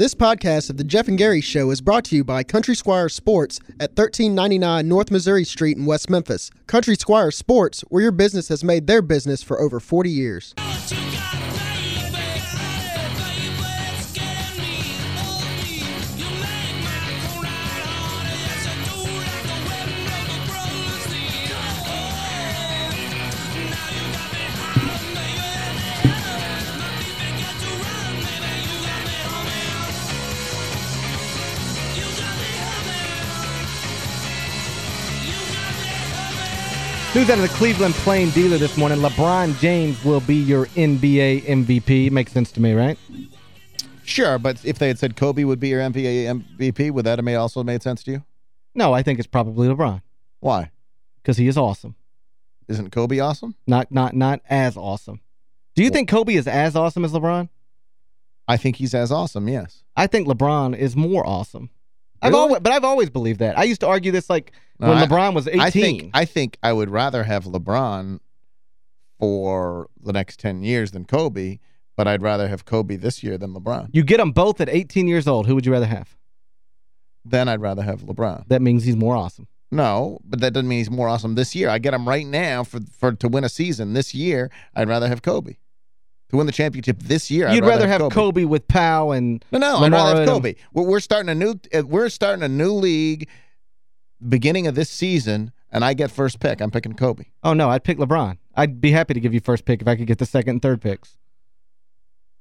This podcast of The Geoff and Gary Show is brought to you by Country Squire Sports at 1399 North Missouri Street in West Memphis. Country Squire Sports, where your business has made their business for over 40 years. News out of the Cleveland Plain dealer this morning. LeBron James will be your NBA MVP. Makes sense to me, right? Sure, but if they had said Kobe would be your NBA MVP, would that have made also made sense to you? No, I think it's probably LeBron. Why? Because he is awesome. Isn't Kobe awesome? Not not not as awesome. Do you think Kobe is as awesome as LeBron? I think he's as awesome, yes. I think LeBron is more awesome. I've Really? always, but I've always believed that. I used to argue this like No, when uh, I- LeBron was 18. I think I think I would rather have LeBron for the next 10 years than Kobe, but I'd rather have Kobe this year than LeBron. you get them both at 18 years old. Who would you rather have? Then I'd rather have LeBron. That means he's more awesome. No, but that doesn't mean he's more awesome this year. I get him right now for for to win a season this year. I'd rather have Kobe. To win the championship this year, You'd rather have Kobe. with Pau and No, no, I'd Lamar rather have Kobe. We're, we're starting a new uh, we're starting a new league beginning of this season, and I get first pick. I'm picking Kobe. Oh, no, I'd pick LeBron. I'd be happy to give you first pick if I could get the second and third picks.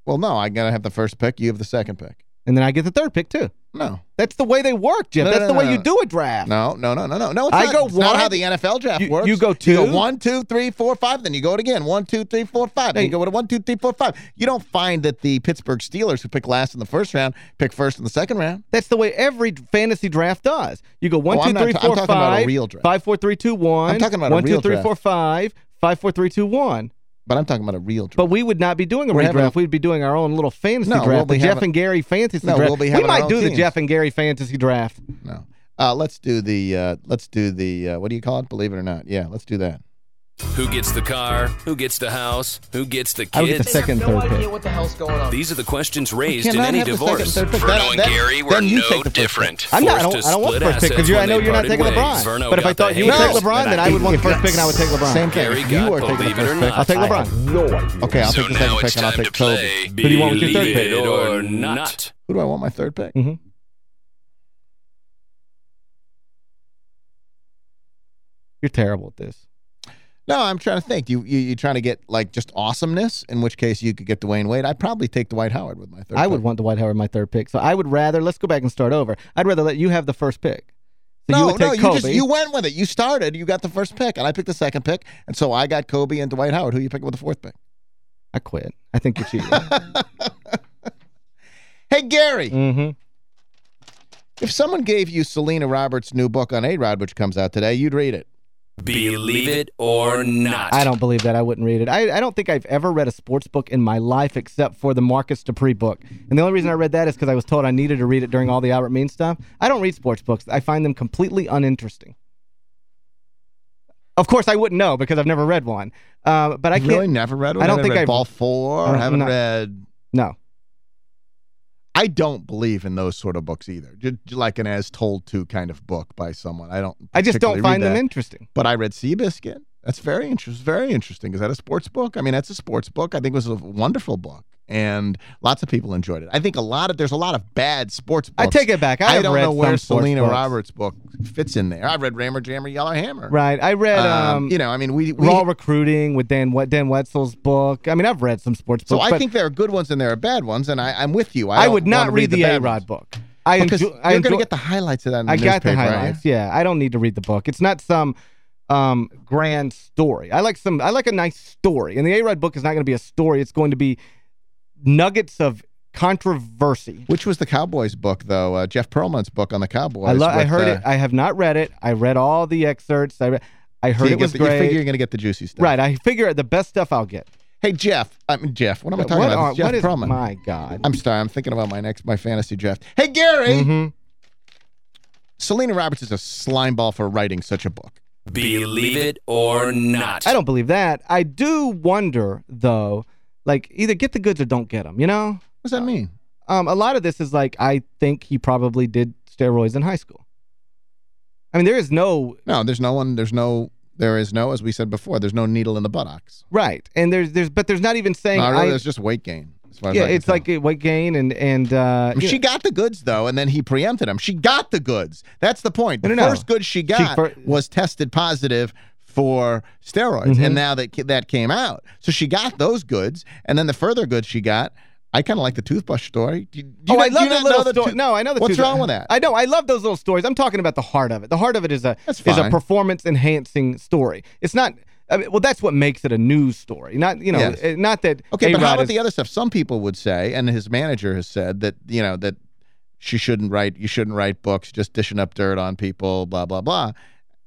Well, no, I gotta have the first pick. You have the second pick. And then I get the third pick, too. No, That's the way they work, Geoff. No, That's no, the no, way you do a draft. no, no, no, no, no, no. It's I not, go it's not how the NFL draft You- works. you go You two? go one, two, three, four, five. Then you go it again. One, two, three, four, five. Then you go with a one, two, three, four, five. You don't find that the Pittsburgh Steelers, who pick last in the first round, pick first in the second round. That's the way every fantasy draft does. You go one, Oh, two, three, four, I'm talking about a real draft. five, four, three, two, one. I'm talking about a one, two, real three, draft. four, five, five, four, three, two, one. But I'm talking about a real draft. But we would not be doing a We're redraft. We'd be doing our own little fantasy No, we'll draft, be the Geoff and Gary fantasy No, draft. we'll be we might do the. Geoff and Gary fantasy draft. No. Uh, let's do the uh, let's do the uh, what do you call it? Believe it or not. Yeah, let's do that. Who gets the car? Who gets the house? Who gets the kids? I would get the kids? second and third pick. what the hell's going on. These are the questions raised in any have the second divorce. and third pick. Verno That- and that- Gary were then you no take the first different. I'm not, I don't, I don't want the first pick because I know you're not taking ways. LeBron. Verno but if I thought you would take LeBron, then I would want the first pick and I would take LeBron. Same thing. Gary you are taking the believe it or first pick. I'll take LeBron. no. Okay, I'll take the second pick and I'll take Kobe. Who do you want with your third pick? or not? Who do I want my third pick? You're terrible at this. No, I'm trying to think. You you you trying to get like just awesomeness? In which case you could get Dwyane Wade. I'd probably take Dwight Howard with my third. I would pick. want Dwight Howard my third pick. So I would rather, let's go back and start over. I'd rather let you have the first pick. So no, you would no, you just you went with it. You started. You got the first pick, and I picked the second pick, and so I got Kobe and Dwight Howard. Who you picking with the fourth pick? I quit. I think you're cheating. Hey Gary, mm-hmm. if someone gave you Selena Roberts' new book on A Rod, which comes out today, you'd read it. Believe it or not. I don't believe that. I wouldn't read it. I, I don't think I've ever read a sports book in my life except for the Marcus Dupree book. And the only reason I read that is because I was told I needed to read it during all the Albert Means stuff. I don't read sports books. I find them completely uninteresting. Of course, I wouldn't know because I've never read one. Uh, but I can't. really never read one. I don't haven't think read I've- Ball Four. Uh, haven't no. read. No. I don't believe in those sort of books either. Just, like an as told to kind of book by someone. I don't. I just don't find them that. interesting. But I read Seabiscuit. That's very interesting. Very interesting. Is that a sports book? I mean, that's a sports book. I think it was a wonderful book, and lots of people enjoyed it. I think a lot of there's a lot of bad sports books. I take it back. I, I, don't read know where Selena books. Roberts' book fits in there. I read Rammer Jammer Yellow Hammer. Right. I read Um, um, you know, I mean, we, we Raw Recruiting with Dan Dan Wetzel's book. I mean, I've read some sports books. so. I think there are good ones and there are bad ones, and I, I'm with you. I, I would not wanna read the A-Rod book. I because enjoy, you're going to get the highlights of that in the I got the highlights. Yeah, I don't need to read the book. It's not some um, grand story. I like some. I like a nice story. And the A-Rod book is not going to be a story. It's going to be nuggets of controversy. Which was the Cowboys book, though? Uh, Jeff Pearlman's book on the Cowboys. I, lo I heard uh, it. I have not read it. I read all the excerpts. I, I heard you it was the- You great. figure you're going to get the juicy stuff. Right. I figure the best stuff I'll get. Hey, Jeff. I mean, Jeff. What am I talking what about? are- Jeff what is, Pearlman. my God. I'm sorry. I'm thinking about my next, my fantasy draft. Hey, Gary. Mhm. Selena Roberts is a slime ball for writing such a book. Believe it or not. I don't believe that. I do wonder, though, like, either get the goods or don't get them, you know? What does that mean? Um, a lot of this is like, I think he probably did steroids in high school. I mean, there is no... No, there's no one, there's no, there is no, as we said before, there's no needle in the buttocks. Right. And there's, there's, but there's not even saying... No, really, I, it's just weight gain. As far as yeah, it's tell. like weight gain and, and uh, She know, got the goods, though, and then he preempted him. She got the goods. That's the point. The No, no, no. first goods she got fir- was tested positive for steroids, Mhm. and now that that came out. So she got those goods, and then the further goods she got, I kind of like the toothbrush story. Do you, do you oh, not, I love you the little story. No, I know the What's wrong with that? I know. I love those little stories. I'm talking about the heart of it. The heart of it is a is a performance enhancing story. It's not. I mean, well, that's what makes it a news story. Not you know, Yes. eh, not that. Okay, but how about is- the other stuff? Some people would say, and his manager has said that you know that she shouldn't write. You shouldn't write books just dishing up dirt on people. Blah blah blah.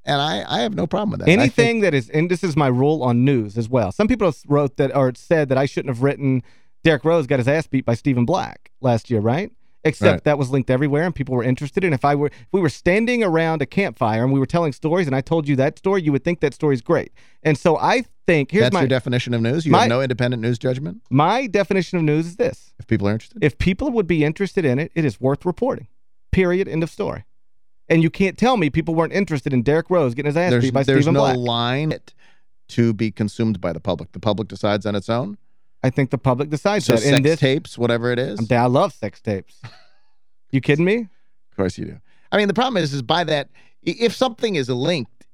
And I I have no problem with that. Anything that is, and this is my rule on news as well. Some people wrote that or said that I shouldn't have written Derrick Rose got his ass beat by Stephen Black last year, right? Except Right. that was linked everywhere and people were interested. And if I were if we were standing around a campfire and we were telling stories and I told you that story, you would think that story's great. And so I think here's that's my your definition of news. You my- have no independent news judgment my definition of news is this. if people are interested. If people would be interested in it, it is worth reporting. Period. End of story. And you can't tell me people weren't interested in Derrick Rose getting his ass there's beat by there's Stephen no Black. line to be consumed by the public. The public decides on its own. I think the public decides So that. sex this, tapes, whatever it is. I'm love sex tapes. You kidding me? Of course you do. I mean, the problem is, is by that, if something is linked,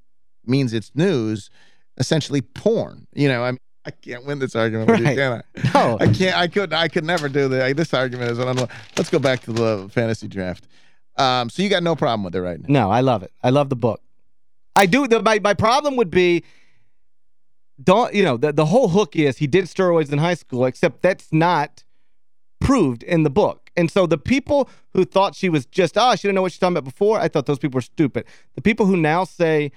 means it's news, essentially porn. You know, I mean, I can't win this argument with you, can I? No. I can't, I could, I could never do that. This argument is, let's go back to the fantasy draft. Um, so you got no problem with it right now. No, I love it. I love the book. I do. The, my, my problem would be, don't you know, the, the whole hook is he did steroids in high school, except that's not proved in the book. And so the people who thought she was just, oh, she didn't know what she's talking about before, I thought those people were stupid. The people who now say,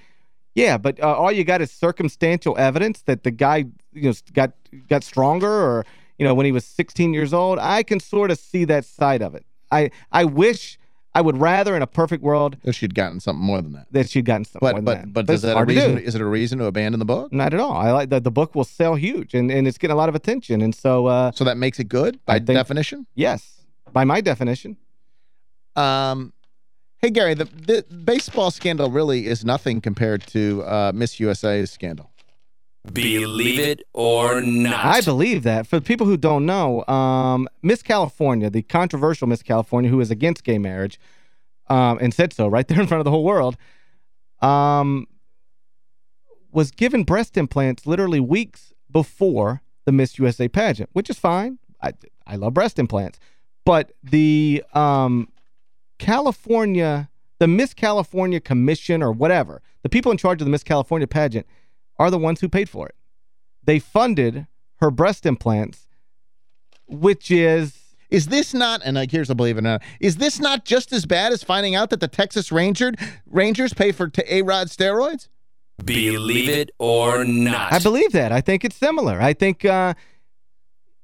yeah, but uh, all you got is circumstantial evidence that the guy, you know, got got stronger or, you know, when he was 16 years old, I can sort of see that side of it. I I wish I would rather in a perfect world That she'd gotten something more than that. that she'd gotten something more But than but that. but does that a reason? do. Is it a reason to abandon the book? Not at all. I like that the book will sell huge and, and it's getting a lot of attention. And so, uh, So that makes it good by think- definition. yes, by my definition. Um, hey Gary, the, the baseball scandal really is nothing compared to uh, Miss USA's scandal. Believe it or not. I believe that. For people who don't know, um, Miss California, the controversial Miss California, who is against gay marriage, um, and said so right there in front of the whole world, um, was given breast implants literally weeks before the Miss USA pageant, which is fine. I, I love breast implants. But the um, California, the Miss California Commission or whatever, the people in charge of the Miss California pageant are the ones who paid for it. They funded her breast implants, which is Is this not, and like, here's a believe it or not, is this not just as bad as finding out that the Texas Ranger, Rangers pay for A-Rod steroids? Believe it or not. I believe that. I think it's similar. I think, uh,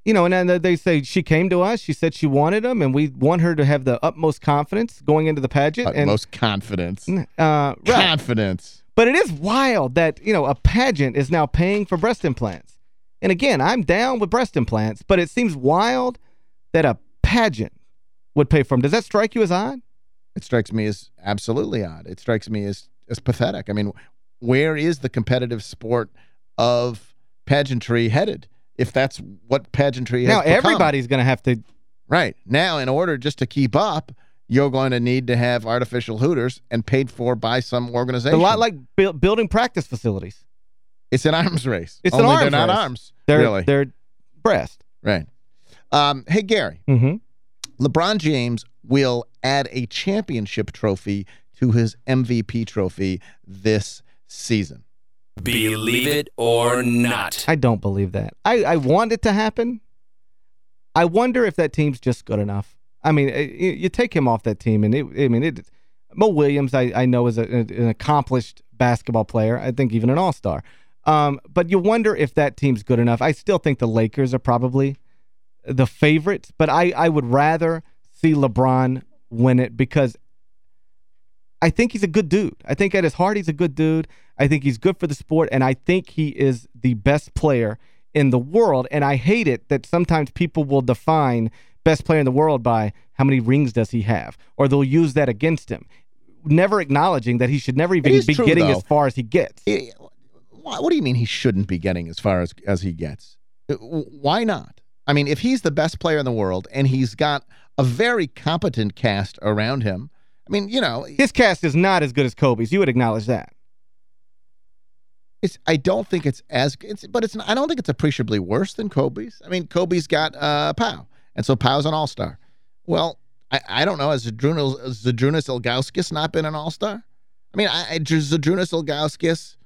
you know, and then they say she came to us. She said she wanted them, and we want her to have the utmost confidence going into the pageant. and Utmost confidence. uh, right. Confidence. But it is wild that, you know, a pageant is now paying for breast implants. And again, I'm down with breast implants, but it seems wild that a pageant would pay for them. Does that strike you as odd? It strikes me as absolutely odd. It strikes me as, as pathetic. I mean, where is the competitive sport of pageantry headed? If that's what pageantry has Now, become? everybody's going to have to Right. Now, in order just to keep up, you're going to need to have artificial hooters and paid for by some organization. a lot like buil- building practice facilities. It's an arms race. It's an arms they're not race. arms. They're, really. they're breast. right. Um, hey, Gary. Mm-hmm. LeBron James will add a championship trophy to his MVP trophy this season. Believe it or not. I don't believe that. I, I want it to happen. I wonder if that team's just good enough. I mean, eh, you, take him off that team, and it, I mean, it. Mo Williams, I, I know, is a, an accomplished basketball player. I think even an all-star. Um, but you wonder if that team's good enough. I still think the Lakers are probably the favorites, but I, I would rather see LeBron win it because I think he's a good dude. I think at his heart he's a good dude. I think he's good for the sport, and I think he is the best player in the world. And I hate it that sometimes people will define best player in the world by how many rings does he have, or they'll use that against him, never acknowledging that he should never even be true, getting though. as far as he gets. Why- What do you mean he shouldn't be getting as far as, as he gets? Uh, Why not? I mean, if he's the best player in the world and he's got a very competent cast around him, I mean, you know, His cast is not as good as Kobe's. You would acknowledge that. it's I don't think it's as it's but it's I don't think it's appreciably worse than Kobe's. I mean, Kobe's got uh Pau, and so Pau's an all-star. Well, I, I don't know, has Zydrunas, Zydrunas Ilgauskas not been an all-star? I mean, I, Zydrunas Ilgauskas,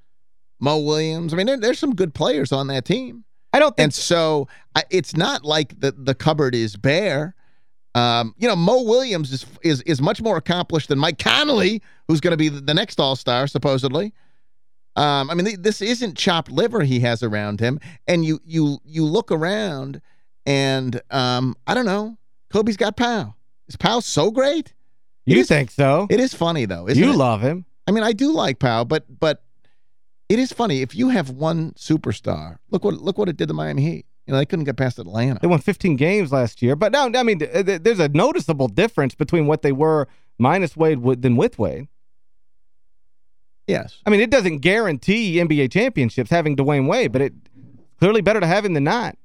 Mo Williams. I mean, there, there's some good players on that team. I don't think And so I, it's not like the, the cupboard is bare. Um, you know, Mo Williams is is is much more accomplished than Mike Conley, who's going to be the, next All Star supposedly. Um, I mean, th- this isn't chopped liver he has around him, and you you you look around, and um, I don't know, Kobe's got Pau. Is Pau so great? you is- think so. It is funny though, isn't you it? love him. I mean, I do like Pow, but but it is funny if you have one superstar. Look what look what it did to Miami Heat. You know, they couldn't get past Atlanta. They won 15 games last year. But no, I mean, th- th- there's a noticeable difference between what they were minus Wade with, than with Wade. Yes. I mean, it doesn't guarantee NBA championships having Dwyane Wade, but it clearly better to have him than not.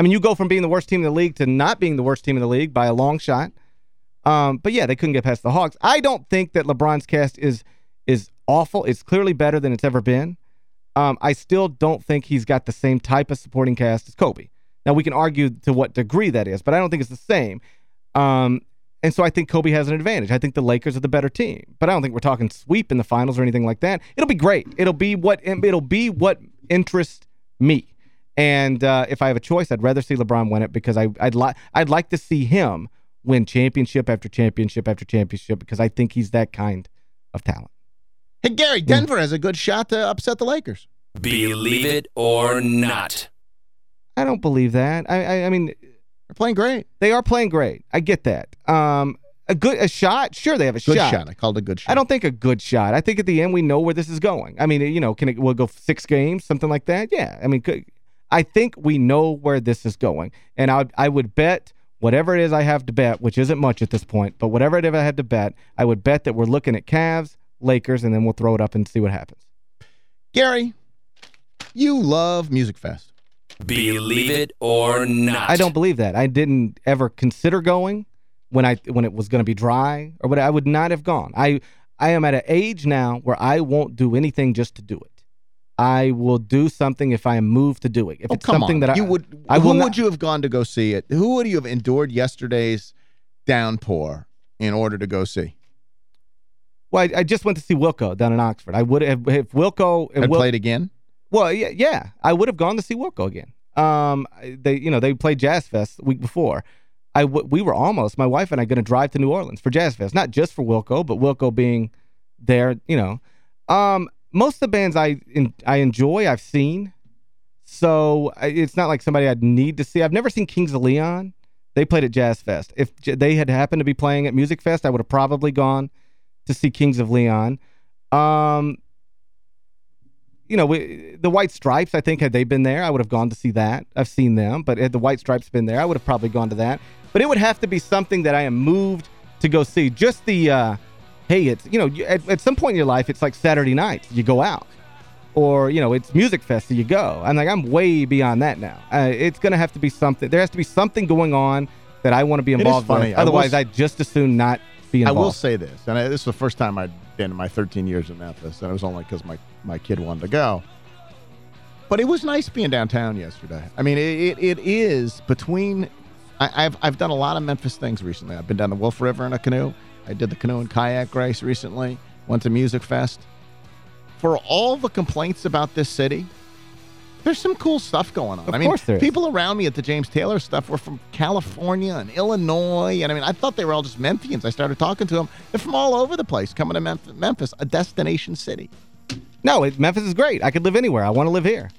I mean, you go from being the worst team in the league to not being the worst team in the league by a long shot. Um, but yeah, they couldn't get past the Hawks. I don't think that LeBron's cast is is awful. It's clearly better than it's ever been. Um, I still don't think he's got the same type of supporting cast as Kobe. Now, we can argue to what degree that is, but I don't think it's the same. Um, and so I think Kobe has an advantage. I think the Lakers are the better team. But I don't think we're talking sweep in the finals or anything like that. It'll be great. It'll be what it'll be what interests me. And uh, if I have a choice, I'd rather see LeBron win it because I, I'd like I'd like to see him win championship after championship after championship because I think he's that kind of talent. Hey, Gary, Denver has a good shot to upset the Lakers. Believe it or not. I don't believe that. I I, I mean, They're playing great. they are playing great. I get that. Um, a good a shot, sure they have a Good shot. shot. I called it a good shot. I don't think a good shot. I think at the end we know where this is going. I mean, you know, can it will it go six games, something like that? Yeah. I mean, could, I think we know where this is going, and I would, I would bet whatever it is I have to bet, which isn't much at this point, but whatever it is I had to bet, I would bet that we're looking at Cavs, Lakers, and then we'll throw it up and see what happens. Gary, you love Music Fest. Believe it or not. I don't believe that. I didn't ever consider going when I when it was going to be dry or what. I would not have gone. I I am at an age now where I won't do anything just to do it. I will do something if I am moved to do it. If Oh, it's come something on. that I you would, I will who not- would you have gone to go see it? Who would you have endured yesterday's downpour in order to go see? Well, I, I just went to see Wilco down in Oxford. I would have if Wilco if And Wil- played again? Well, yeah, yeah, I would have gone to see Wilco again. Um, they, you know, they played Jazz Fest the week before. I we were almost my wife and I going to drive to New Orleans for Jazz Fest, not just for Wilco, but Wilco being there. You know, um, most of the bands I in, I enjoy, I've seen, so it's not like somebody I'd need to see. I've never seen Kings of Leon. They played at Jazz Fest. If they had happened to be playing at Music Fest, I would have probably gone to see Kings of Leon. Um, you know, we, the White Stripes, I think, had they been there, I would have gone to see that. I've seen them, but had the White Stripes been there, I would have probably gone to that. But it would have to be something that I am moved to go see. Just the, uh, hey, it's, you know, at, at some point in your life, it's like Saturday night, you go out. Or, you know, it's Music Fest, so you go. I'm like, I'm way beyond that now. Uh, it's going to have to be something. There has to be something going on that I want to be involved with. I will Otherwise, I'd just as soon not be involved. I will say this, and I, this is the first time I'd been in my 13 years in Memphis, and it was only because my, my kid wanted to go. But it was nice being downtown yesterday. I mean, it, it, it is between. I, I've I've done a lot of Memphis things recently. I've been down the Wolf River in a canoe. I did the canoe and kayak race recently. Went to Music Fest. For all the complaints about this city, there's some cool stuff going on. Of I mean, course there is. people around me at the James Taylor stuff were from California and Illinois, and I mean, I thought they were all just Memphians. I started talking to them; they're from all over the place, coming to Memphis, Memphis a destination city. No, it, Memphis is great. I could live anywhere. I want to live here.